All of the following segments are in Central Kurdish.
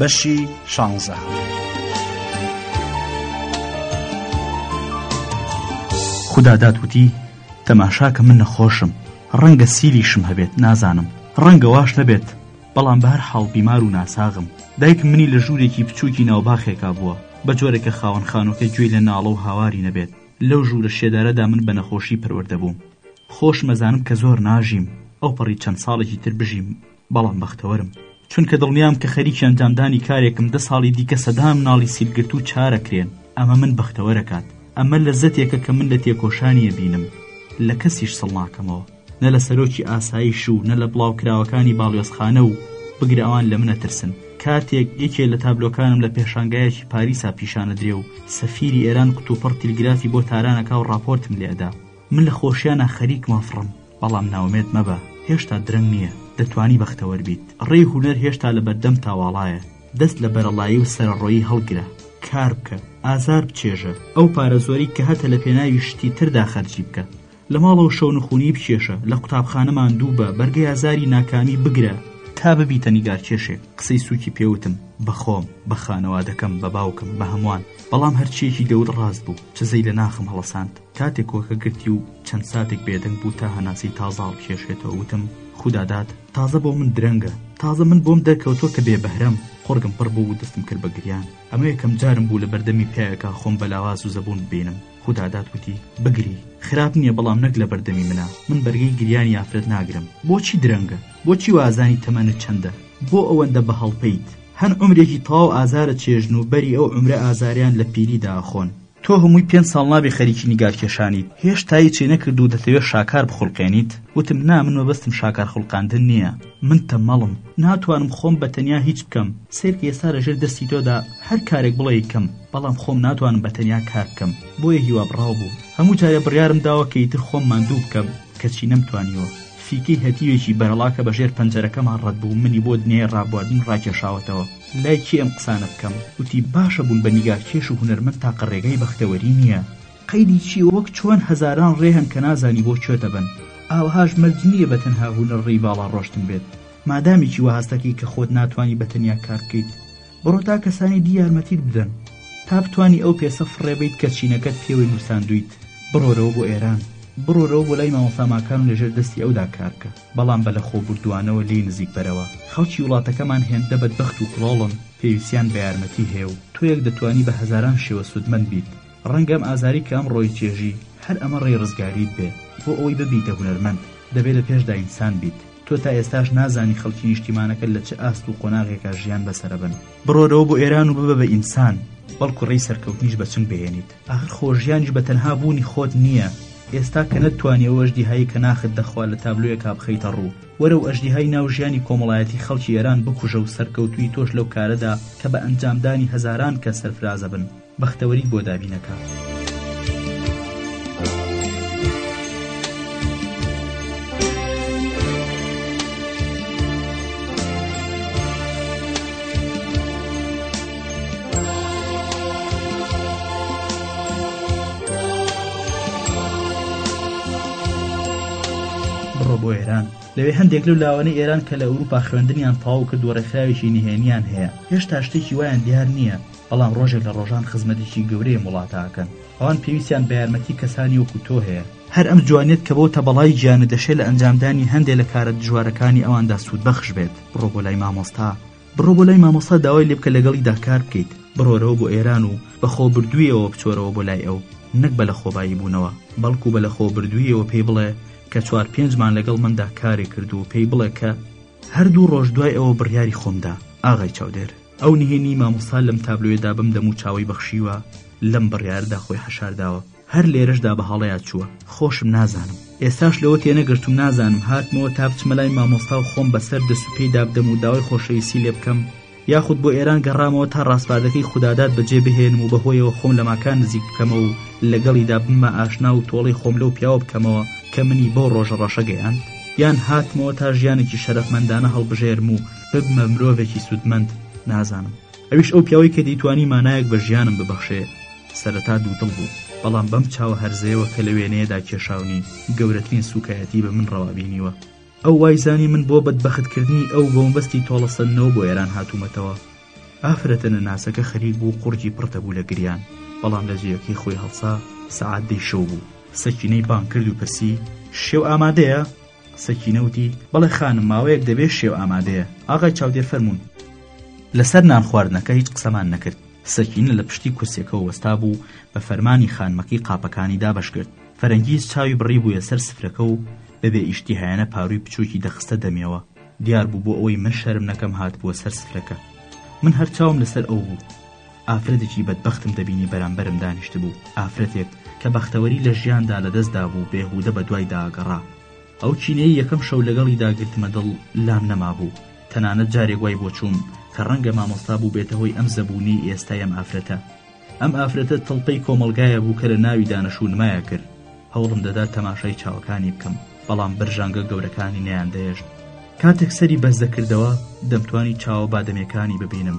بەشی شانزە. خدا داتوتی تەماشاکە من نەخۆشم ڕەنگە سیلیشم هەبێت نازانم ڕەنگە واش نەبێت بەڵام بە هەر حاڵ بیمار و ناساغم دایک منی لە ژوورێکی بچووکی ناوباخێکا بووە بە جۆرێکە خاوەن خانۆکە گوێی لە ناڵە و هاواری نەبێت لەو ژوورە شێدارەدا من بە نەخۆشی پەروەردەبووم خۆش مەزانم کە زۆر ناژیم ئەو پەڕی چەند ساڵێکی تر بژیم بەڵام بەختەوەرم چونکە دڵنیام کە خەریکی ئەنجامدانی کارێکم دە ساڵی دیکە سەدان ناڵی سیلگرت و چارەکرێن ئەمە من بەختەوەرەکات ئەمە لە زەتێکە کە من لە تێکۆشانیە بینم لە کەسیش سڵ ناکەمەوە نە لە سەرۆکی ئاسایش و نە لە بڵاوکراوەکانی باڵیۆزخانە و بگرە ئەوان لە منە ترسن کاتێک یەکێ لە تابلۆکانم لە پێشانگایەکی پاریسا پیشانەدرێ و سەفیری ئێران کتوپڕ تیلگرافی بۆ تارانەکە و ڕاپۆرتم لێدا من لە خۆشیانە خەریکمە فڕم بەڵام ناومێد مەبە هێشتا درەنگ نییە دەتوانی بەختەوەر بیت ڕێی هونەر هێشتا لە بەردەم تاواڵایە دەست لە بەرەڵایی و سەرڕۆیی هەڵگرە کار بکە ئازار بچێژە ئەو پارە زۆری کە هەتە لە پێناوی شتی تردا خەرجی بکە لە ماڵەوە شەونخونی بکێشە لە قوتابخانە ماندوو بە بەرگەی ئازاری ناکامی بگرە تا ببیتە نیگارکێشێک قسەی سوکی پێوتم بەخۆم بە خانەوادەکەم بە باوکم بە هەمووان بەڵام هەرچیەکی دەوت ڕاست بوو چزەی لە ناخم هەڵەساند کاتێ کۆکە گرتی و چەند ساتێک بێدەنگ بوو تا هەناسەی تازە هەڵبکێشێتەوە وتم خوداداد تازە بۆ من درەنگە تازە من بۆم دەرکەوتوە کە بێ بەهرەم قوڕگم پڕ بوو و دەستم کرد بە گریان ئەمە یەکەم جارم بوو لە بەردەمی پیاوێکا خۆم بە لاواز و زەبوون ببینم خوداداد وتی بگری خراپ نییە بەڵام نەک لە بەردەمی منە من بەرگەی گریانی ئافرەت ناگرم بۆچی درەنگە بۆچی وازانی تەمەنت چەندە بۆ ئەوەندە بە هەڵپەیت هەن عومرێکی تەواو ئازارت چێژن و بەری ئەو عومرە ئازاریان لە پیریدا ئەخۆن تۆ هەمووی پێنج ساڵ نابێ خەریکی نیگار کێشانیت هێشتا هیچ چێ نەکرد و دەتەوێ شاکار بخولقێنیت وتم نا من مەبەستم شاکار خوڵقاندن نییە من تەمەڵم ناتوانم خۆم بە تەنیا هیچ بکەم سەیرکە ئێستا لە ژێر دەستی تۆدا هەر کارێک بڵێی کەم بەڵام خۆم ناتوانم بە تەنیا کار بکەم بۆیە هیوا بڕاو بووم هەموو جارێ بڕیارم داوە کە ئیتر خۆم ماندوو بکەم کەچی نەمتوانیوە فیکەی هەتیوێکی بەرەڵا کە بە ژێر پەنجەرەکەمان ڕەت بوو منی بۆ دنیای ڕابواردن ڕاکێشاوەتەوە لای کێ ئەم قسانە بکەم؟ وتی، باشە بوون بە نیگارکێش و هونەرمەند تاقە ڕێگای بەختەوەری نییە؟ قەیدی چی؟ وەک چۆن هەزاران ڕێ هەن کە نازانی بۆ کوێ دەبەن، ئاوەهاش مەرج نییە بە تەنها هونەر ڕێی باڵا ڕۆشتن بێت. مادامێکی وا هەست دەکەیت کە خۆت ناتوانی بە تەنیا کار بکەیت، بڕۆ تا کەسانی دی یارمەتیت بدەن تا بتوانی ئەو پێسە فڕێ بەیت کە چینەکەت پێوەی نووساندوویت. بڕۆرەوە بۆ ئێران، بڕۆرەوە بۆ لای مامۆستا ماکان و لەژێر دەستی ئەودا کار بکە. بەڵام بە لەخۆبوردووانەوە لێی نزیک بەرەوە. خەڵکی وڵاتەکەمان هێندە بەدبەخت و کڵۆڵن، پێویستیان بە یارمەتی هەیە و تۆیەک دەتوانی بە هەزاران شێوە سوودمەند بیت. ڕەنگە ئەم ئازاری کە ئەمڕۆی چێژی، هەر ئەمە ڕێی ڕزگاریت بێ. بۆ ئەوەی ببیتە هونەرمەند، دەبێ لە پێشدا ئینسان بیت. تۆ تا ئێستاش نازانی خەڵکی نیشتیمانەکەت لە چ ئاست و قۆناغێکا ژیان بەسەرەبەن. بڕۆرەوە بۆ ئێران و ببە بە ئینسان، بەڵکو ڕێی سەرکەوتنیش بە چنگ بهێنیت. ئاخر خۆ ژیانیش بە تەنها بوونی خۆت نییە، ئێستا کە نەتتوانی ئەو ئەژدیهایەی کە ناخت دەخوا لە تابلۆیەکا بخەیتە ڕوو، وەرە و ئەژدیهای ناو ژیانی کۆمەڵایەتی خەڵکی ئێران بکوژە و سەرکەوتووی تۆش لەو کارەدا کە بە ئەنجامدانی هەزاران کەس سەرفراز ئەبن، بەختەوەریت بۆ دابین ئەکا. بڕۆ بۆ ئێران لەوێ هەندێک لەو لاوانەی ئێران کە لە ئەوروپا خوێندنیان تەواو کرد و ڕێکخراوێکی نهێنیان هەیە هێشتا شتێکی وایان دیار نییە بەڵام ڕۆژێک لە ڕۆژان خزمەتێکی گەورەیە وڵاتاکەن ئەوان پێویستیان بە یارمەتی کەسانی وەکو تۆ هەیە هەر ئەم جوانیت کە بۆ تەبەڵای گیانە دەشێ لە ئەنجامدانی هەندێ لە کارە دژوارەکانی ئەواندا سوودبەخش بێت بڕۆ بۆ لای مامۆستا بڕۆ بۆ لای مامۆستا داوای لێبکە لەگەڵیدا کار بکەیت بڕۆرەوە بۆ ئێران و بەخۆ بردوویەوە بچۆرەوە بۆ لای ئەو نەک بە لەخۆبایی بوونەوە بەڵکو بە لەخۆ بردوویەوە پێی بڵێ کە چوار پێنج مان لەگەڵ مندا کارێ کرد و پێی بڵێ کە هەردوو ڕۆژ دوای ئەوە بڕیاری خۆمدا ئاغای چاودێر ئەو نهێنی مامۆستا لەم تابلۆیەدا بەم دەموچاوەی بەخشیوە لەم بڕیاردا خۆی حەشارداوە. هەر لێرەشدا بە هەڵەیا چووە خۆشم نازانم ئێستاش لەوە تێنەگەشتووم نازانم هاتمەوە تا بچمە لای مامۆستا و خۆم بەسەر دەست و پێی دابدەم و داوای خۆشەویستی لێ بکەم یاخود بۆ ئێران گەڕامەوە تا ڕاسپاردەکەی خوداداد بەجێ بهێنم و بەهۆیەوە خۆم لە ماکان نزیک بکەمەوە و لەگەڵیدا بمە ئاشنا و تۆڵەی خۆم لەو پیاوە بکەمەوە کە منی بەو ڕۆژە ڕەشە گەیاند یان هاتمەوە تا ژیانێکی شەرەفمەندانە هەڵبژێرم و ببمە مرۆڤێکی سوودمەند نازانم ئەویش ئەو پیاوەی کە دەیتوانی مانایەک بە ژیانم ببەخشێ سەرەتا دوودڵ بووم، بەڵام بەم چاوە هەرزەیەوە کە لە وێنەیەدا کێشاونی، گەورەترین سووکایەتی بە من ڕەوا بینیوە. ئەو وای زانی من بۆ بەدبەختکردنی ئەو بە مەبەستی تۆڵەسەندنەوە بۆ ئێران هاتوومەتەوە. ئافرەتە نەناسەکە خەریک بوو قوڕگی پڕ دەبوو لە گریان، بەڵام لە جێیەکەی خۆی هەڵسا، سەعات دەی شەو بوو. سەکینەی بانگ کرد و پرسی، شێو ئامادەیە؟ سەکینە وتی، بەڵێ خانم ماوەیەک دەبێ شێو ئامادەیە. ئاغای چاودێر فەرموون. لەسەر نان خواردنەکە هیچ قسەمان نەکرد. سەکینە لە پشتی کورسیەکەوە وەستابوو و بە فەرمانی خانمەکەی قاپەکانی دابەش کرد. فەرەنگیز چاوی بڕیبوویە سەر سفرەکە و بە بێ ئیشتیهایانە پارووی بچووکی دەخستە دەمیەوە. دیار بوو بۆ ئەوەی من شەرم نەکەم هاتبووە سەر سفرەکە. من هەر چاوم لەسەر ئەو بوو. ئافرەتێکی بەدبەختم دەبینی بەرامبەرم دانیشتبوو، ئافرەتێک کە بەختەوەری لە ژیاندا لەدەست دابوو بێهودە بەدوایدا گەڕا. ئەو کینەی یەکەم شەو لەگەڵیدا گرتمە دڵ لام نەمابوو، تەنانەت جارێک وای بۆ چووم کە ڕەنگە مامۆستا بووبێتە هۆی ئەم زەبوونەی ئێستای ئەم ئافرەتە. ئەم ئافرەتە تڵپەی کۆمەڵگایە بوو کە لە ناویدا نەشونمایە کرد. هەوڵم دەدا تەماشای چاوەکانی بکەم، بەڵام برژانگە گەورەکانی نەیاندەهێشت. کاتێک سەری بەرزدەکردەوە، دەمتوانی چاوە بادەمێکانی ببینم.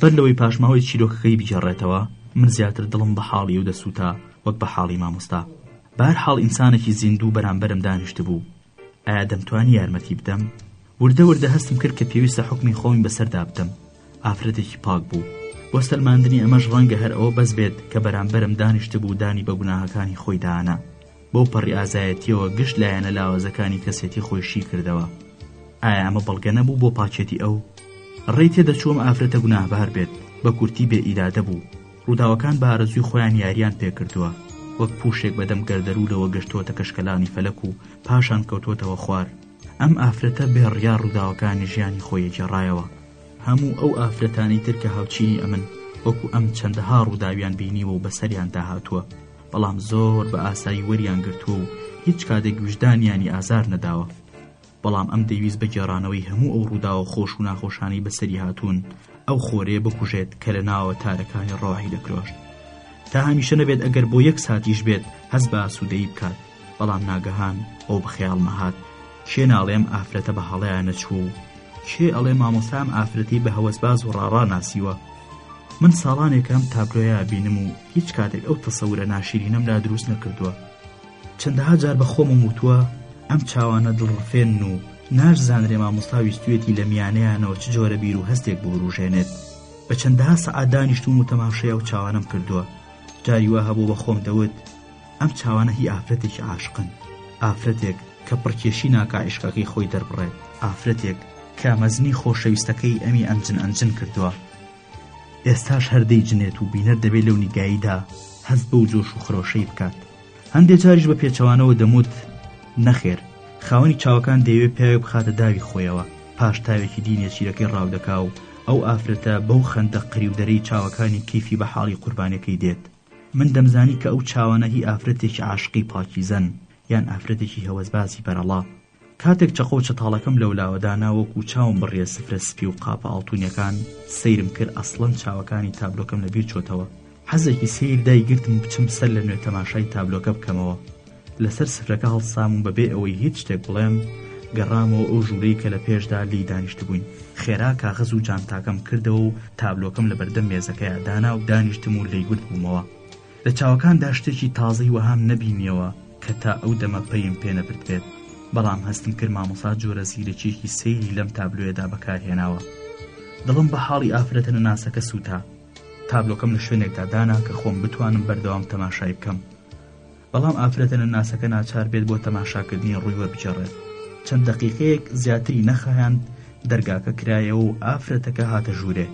بەر لەوەی پاشماوەی چیرۆکەکەی بگێڕێتەوە من زیاتر دڵم بە حاڵی و دەسووتا وەک بە حاڵی مامۆستا بار حاڵ ئینسانێکی زیندوو بەرامبەرم دانیشت بوو ئایا دەمتوانی یارمەتی بدەم وردە وردە هەستم کرد کە پێویستە حکمی خۆمی بەسەردا بدەم ئافرەتێکی پاک بوو وە سەلماندنی ئەمەش ڕەنگە هەر ئەوە بەس بێت کە بەرامبەرم دانیشت بوو دانی بە گوناهەکانی خۆی دانا بەو پەڕی ئازایەتییەوە گشت لایەنە لاوازەکانی کەسێتی خۆی شی کردەوە ئایا ئەمە بەڵگە نەبوو بۆ پاکێتی ئەو ڕێی تێدەچووم ئافرەتە گوناهبار بێت بە کورتی بێ ئیرادە بوو ڕووداوەکان بە ئارەزوی خۆیان یاریان پێکردووە وەک پوشێک بەدەم گەردەرو لەوە گەشتووەتە کەشکەلانی فەلەک و پاشان کەوتوتەوە خوار ئەم ئافرەتە بێ ڕیا ڕووداوەکانی ژیانی خۆی جێڕایەوە هەموو ئەو ئافرەتانی تر کە هاوچینی ئەمن وەکو ئەم چەندەها ڕووداویان بینیوە و بەسەریان داهاتووە بەڵام زۆر بە ئاسایی وەریان گرتووە و هیچ کاتێک وژدانیانی ئازار نەداوە بەڵام ئەم دەویست بە گێڕانەوەی هەموو ئەو ڕووداوە خۆش و ناخۆشانی بەسەری هاتوون ئەو خۆرێ بکوژێت کە لە ناوە تارەکانی ڕۆحی دەکرۆشت تا هەمیشە نەبێت ئەگەر بۆ یەک ساتیش بێت هەز بە سوودەی بکات بەڵام ناگەهان ئەو بە خەیاڵمە هات کێ ناڵێ ئەم ئافرەتە بە هەڵەیان نەچووە و کێ ئەڵێ مامۆستا ئەم ئافرەتەی بە هەوەسباز و ڕاڕا ناسیوە من ساڵانێکە ئەم تابلۆیە بینم و هیچ کاتێک ئەو تەسەورە ناشیرینەم لا دروست نەکردووە چەندەها جار بە خۆمم وتووە ئەم چاوانە دڵڕفێن و ناشزانرێ مامۆستا ویستوێتی لە میانەیانەوە چ جۆرە بیر و هەستێک بوروژێنێت بە چەندەها سەعات دانیشتوم و تەماشای ئەو چاوانەم کردووە جاری وا هەبوو بە خۆم دەوت ئەم چاوانە هی ئافرەتێکی عاشقن ئافرەتێک کە پڕکێشی ناکا عیشقەکەی خۆی دەربڕێت ئافرەتێک کە مەزنی خۆشەویستەکەی ئەمی ئەنجن ئەنجن کردووە ئێستاش هەردەی جنێت و بینەر دەبێت لەو نیگاییدا هەست بەو جۆش و خرۆشەی بکات هەندێک جاریش بە پێچەوانەوە دەموت نەخێر خاوەنی چاوەکان دەیەوێت پیاوێک بخاتە داوی خۆیەوە پاش تاوێکی دینێ چیرەکەی ڕاودەکا و ئەو ئافرەتە بەو خەندە قریودەرەی چاوەکانی کیفی بە حاڵی قوربانەکەی دێت من دەمزانی کە ئەو چاوانە هی ئافرەتێکی عاشقی پاکیزەن یان ئافرەتێکی هەوەسبازی بەرەڵا. کاتێک چەقۆ و چەتاڵەکەم لەولاوە دانا وەکو چاوم بڕیە سفرە سپی و قاپە ئاڵتونیەکان سەیرم کرد ئەسڵەن چاوەکانی تابلۆکەم لەبیر چۆتەوە. حەزێکی سەیر دای گرتم بچم سەر لە نوێ تەماشای تابلۆکە بکەمەوە. لەسەر سفرەکە هەڵسام و بەبێ ئەوەی هیچ شتێک بڵێم گەڕامەوە ئەو ژوورەی کە لە پێشدا لێی دانیشتبووین خێرا کاغەز و جانتاکەم کردەوە و تابلۆکەم لە بەردەم مێزەکەیە دانا و دانیشتم و لێی گرت بوومەوە لە چاوەکاندا شتێکی تازەی وەهام نەبینیەوە کە تا ئەو دەمە پەیم پێ نەبرد بێت بەڵام هەستم کرد مامۆسا جۆرە زیرەکیەکی سەیری لەم تابلۆیەدا بەکارهێناوە دڵم بە حاڵی ئافرەتە نەناسەکە سووتا تابلۆکەم لە شوێنێکدا دانا کە خۆم بتوانم بەردەوام تەماشای بکەم بەڵام ئافرەتە نەناسەکە ناچار بێت بۆ تەماشاکردنی ڕووی وەربگێڕێت چەند دەقیقەیەک زیاتری نەخایاند دەرگاکە کرایەوە و ئافرەتەکە هاتە ژوورێ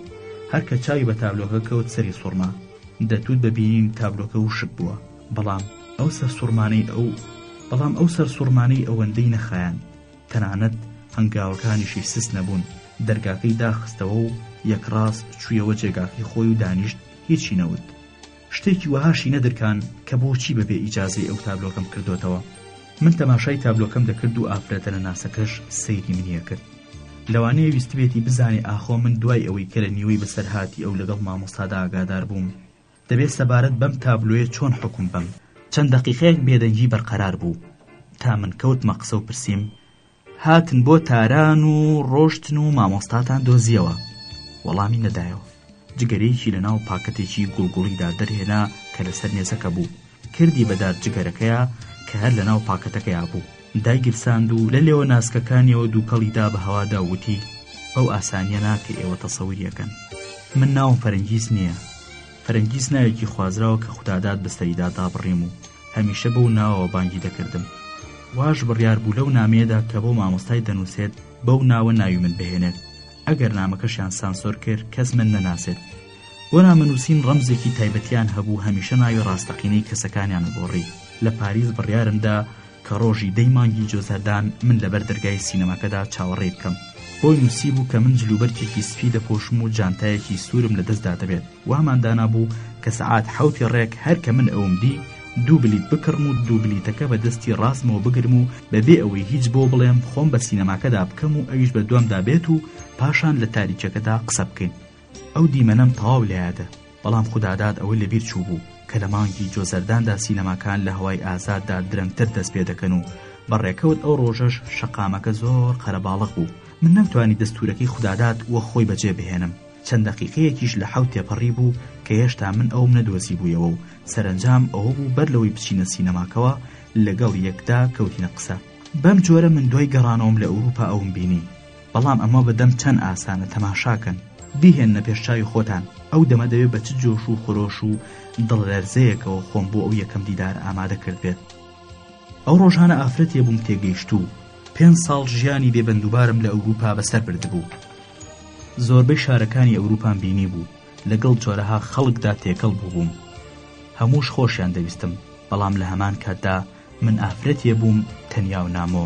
هەرکە چاوی بە تابلۆکە کەوت سەری سوڕما دەتوت بە بینین تابلۆکە وشک بووە بەڵام ئەو سەر سوڕمانەی ئەو بەڵام ئەو سەر سوڕمانەی ئەوەندەی نەخایاند تەنانەت هەنگاوەکانیشی سست نەبوون دەرگاکەی داخستەوە و یەکڕاست چوویەوە جێگاکەی خۆی و دانیشت هیچی نەوت شتێکی وەهاشی نەدرکان کە بۆچی بەبێ ئیجازەی ئەو تابلۆکەم کردۆتەوە من تەماشای تابلۆکەم دەکرد و ئافرەتە لە ناسەکەش سەیری منیە کرد لەوانەیە ویستبێتی بزانێ ئاخۆ من دوای ئەوەی کە لە نیوەی بەسەرهاتی ئەو لەگەڵ مامۆستادا ئاگادار بووم دەبێ سەبارەت بەم تابلۆیە چۆن حوکم بەم چەند دەقیقەیەک بێدەنگی بەرقەرار بوو تا من کەوتمە قسە و پرسیم هاتن بۆ تاران و ڕۆشتن و مامۆستاتان دۆزیەوە وەڵامی نەدایەوە جگەرەیەکی لە ناو پاکەتێکی گوڵگوڵیدا دەرهێنا کە لەسەر مێزەکە بوو کردی بەدار جگەرەکەیە کە هەر لە ناو پاکەتەکەیا بوو دایگیرساند و لە لێوە ناسکەکانیەوە دووکەڵیدا بە هەوادا وتی بەو ئاسانیە ناکە ئێوە تەسەوریەکەن من ناوم فەرەنگیز نییە فەرەنگیز ناوێکی خوازراوە کە خوددادات بەسەریدا دابڕیم و هەمیشە بەو ناوەوە بانگی دەکردم واش بڕیار بوو لەو نامەیەدا کە بۆ مامۆستای دەنووسێت بەو ناوە ناوی من بهێنێت ئەگەر نامەکەشیان سانسۆر کرد کەس من نەناسێت بۆ نامەنووسین ڕەمزێکی تایبەتیان هەبوو هەمیشە ناوی ڕاستەقینەی کەسەکانیان گۆڕی لە پاریس بڕیارمدا کە ڕۆژی دەی مانگی جۆزەردان من لەبەر دەرگای سینەماکەدا چاوەڕێ بکەم بۆی نووسی بوو کە من جلوبەرکێکی سپی دەپۆشم و جانتایەکی سوورم لە دەستدا دەبێت وامان دانابوو کە سەعات حەوتی ڕێک هەر کە من ئەوم دی، دوو بلیت بکڕم و دوو بلیتەکە بە دەستی ڕاستمەوە بگرم و بە بێ ئەوەی هیچ بۆ بڵێم خۆم بە سینەماکەدا بکەم و ئەویش بە دوامدا بێت و پاشان لە تاریکیەکەدا قسە بکەین. ئەو دیمەنەم تەواو لە یادە، بەڵام خوداداد ئەوەی لە بیر چووبوو کە لە مانگی جۆزەرداندا سینەماکان لە هەوای ئازاددا درەنگتر دەست پێ دەکەن و بە ڕێکەوت ئەو ڕۆژەش شەقامەکە زۆر قەرەباڵغ بوو. من نەمتوانی دەستوورەکەی خوداداد و خۆی بەجێ بهێنم. چەند دەقیقەیەکیش لە حەوت تێپەڕیبوو کە هێشتا من ئەوم نەدۆزیبوویەوە و سەرەنجام ئەوە بوو بەر لەوەی بچینە سینەماکەوە لەگەڵ یەکدا کەوتینە قسە بەم جۆرە من دوای گەڕانەوەم لە ئەوروپا ئەوم بینی بەڵام ئەمە بە دەم چەند ئاسانە تەماشاکەن بیهێننە پێش چاوی خۆتان ئەو دەمە دەوێت بە چ جۆش و خرۆش و دڵلەرزەیەکەوە خۆم بۆ ئەو یەکەم دیدار ئامادە کردبێت ئەو ڕۆژانە ئافرەتێ بووم تێگەیشتوو پێنج ساڵ ژیانی بێ بەندوبارم لە ئەوروپا بەسەر بردبوو زۆربەی شارەکانی ئەوروپام بینی بوو لەگەڵ جۆرەها خەڵکدا تێکەڵ بووبووم هەمووش خۆشیان دەویستم بەڵام لە هەمان کاتدا من ئافرەتێ بووم تەنیا و نامۆ.